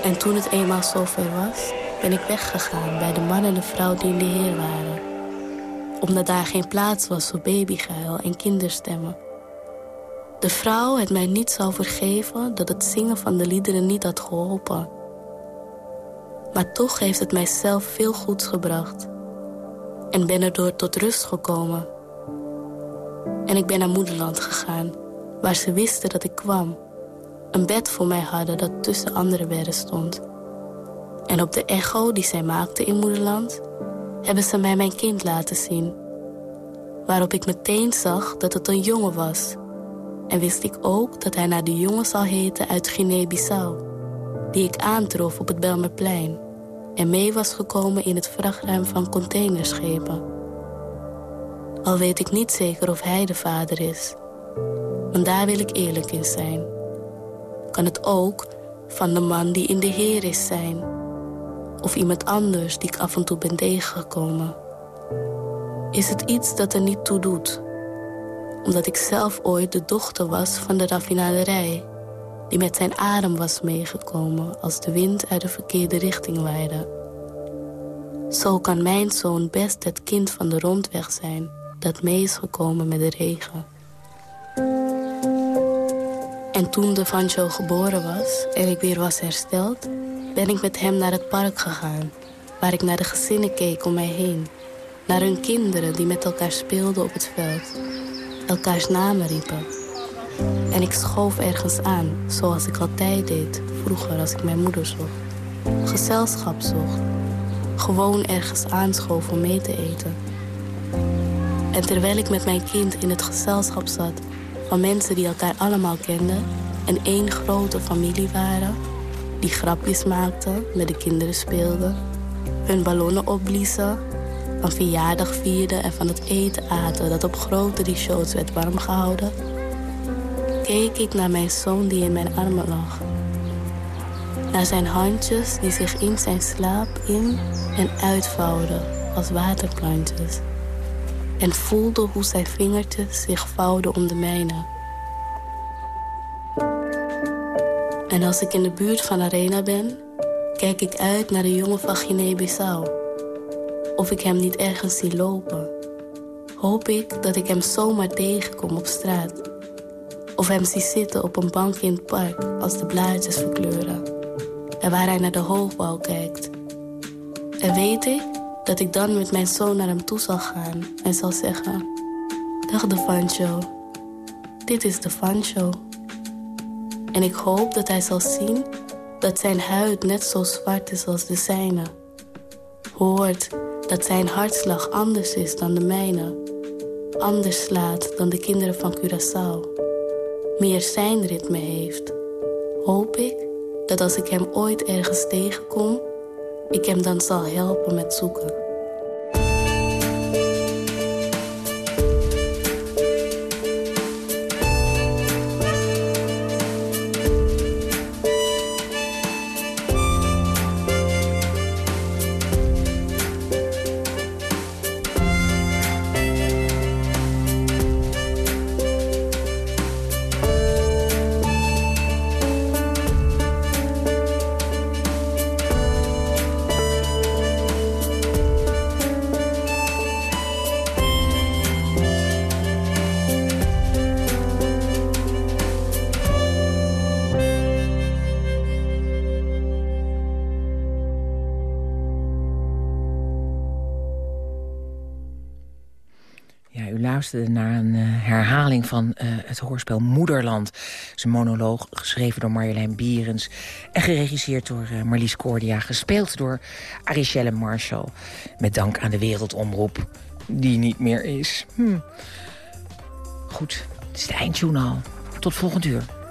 En toen het eenmaal zover was, ben ik weggegaan bij de man en de vrouw die in de Heer waren. Omdat daar geen plaats was voor babygeil en kinderstemmen. De vrouw het mij niet zou vergeven dat het zingen van de liederen niet had geholpen. Maar toch heeft het mijzelf veel goeds gebracht. En ben erdoor tot rust gekomen. En ik ben naar moederland gegaan, waar ze wisten dat ik kwam. Een bed voor mij hadden dat tussen andere bedden stond. En op de echo die zij maakte in moederland... hebben ze mij mijn kind laten zien. Waarop ik meteen zag dat het een jongen was... En wist ik ook dat hij naar de jongen zal heten uit Guinea-Bissau... die ik aantrof op het Belmerplein... en mee was gekomen in het vrachtruim van containerschepen. Al weet ik niet zeker of hij de vader is. Want daar wil ik eerlijk in zijn. Kan het ook van de man die in de Heer is zijn... of iemand anders die ik af en toe ben tegengekomen... Is het iets dat er niet toe doet omdat ik zelf ooit de dochter was van de raffinaderij... die met zijn adem was meegekomen als de wind uit de verkeerde richting waaide. Zo kan mijn zoon best het kind van de rondweg zijn... dat mee is gekomen met de regen. En toen de Vancho geboren was en ik weer was hersteld... ben ik met hem naar het park gegaan... waar ik naar de gezinnen keek om mij heen... naar hun kinderen die met elkaar speelden op het veld elkaars namen riepen. En ik schoof ergens aan, zoals ik altijd deed, vroeger als ik mijn moeder zocht. Gezelschap zocht. Gewoon ergens aanschoof om mee te eten. En terwijl ik met mijn kind in het gezelschap zat van mensen die elkaar allemaal kenden en één grote familie waren, die grapjes maakten, met de kinderen speelden, hun ballonnen opbliezen een verjaardag vierden en van het eten aten dat op grote rishots werd warm gehouden, keek ik naar mijn zoon die in mijn armen lag. Naar zijn handjes die zich in zijn slaap in- en uitvouwden als waterplantjes. En voelde hoe zijn vingertjes zich vouwden om de mijne. En als ik in de buurt van Arena ben, kijk ik uit naar de jongen van Guinea-Bissau of ik hem niet ergens zie lopen. Hoop ik dat ik hem zomaar tegenkom op straat. Of hem zie zitten op een bank in het park als de blaadjes verkleuren. En waar hij naar de hoogbouw kijkt. En weet ik dat ik dan met mijn zoon naar hem toe zal gaan en zal zeggen... Dag de Fancho, dit is de Fancho. En ik hoop dat hij zal zien dat zijn huid net zo zwart is als de zijne. Hoort dat zijn hartslag anders is dan de mijne. Anders slaat dan de kinderen van Curaçao. Meer zijn ritme heeft. Hoop ik dat als ik hem ooit ergens tegenkom... ik hem dan zal helpen met zoeken. Naar een uh, herhaling van uh, het hoorspel Moederland. Een monoloog geschreven door Marjolein Bierens... en geregisseerd door Marlies Cordia, gespeeld door Arichelle Marshall. Met dank aan de Wereldomroep, die niet meer is. Hm. Goed, het is de eindjournaal. Tot volgend uur.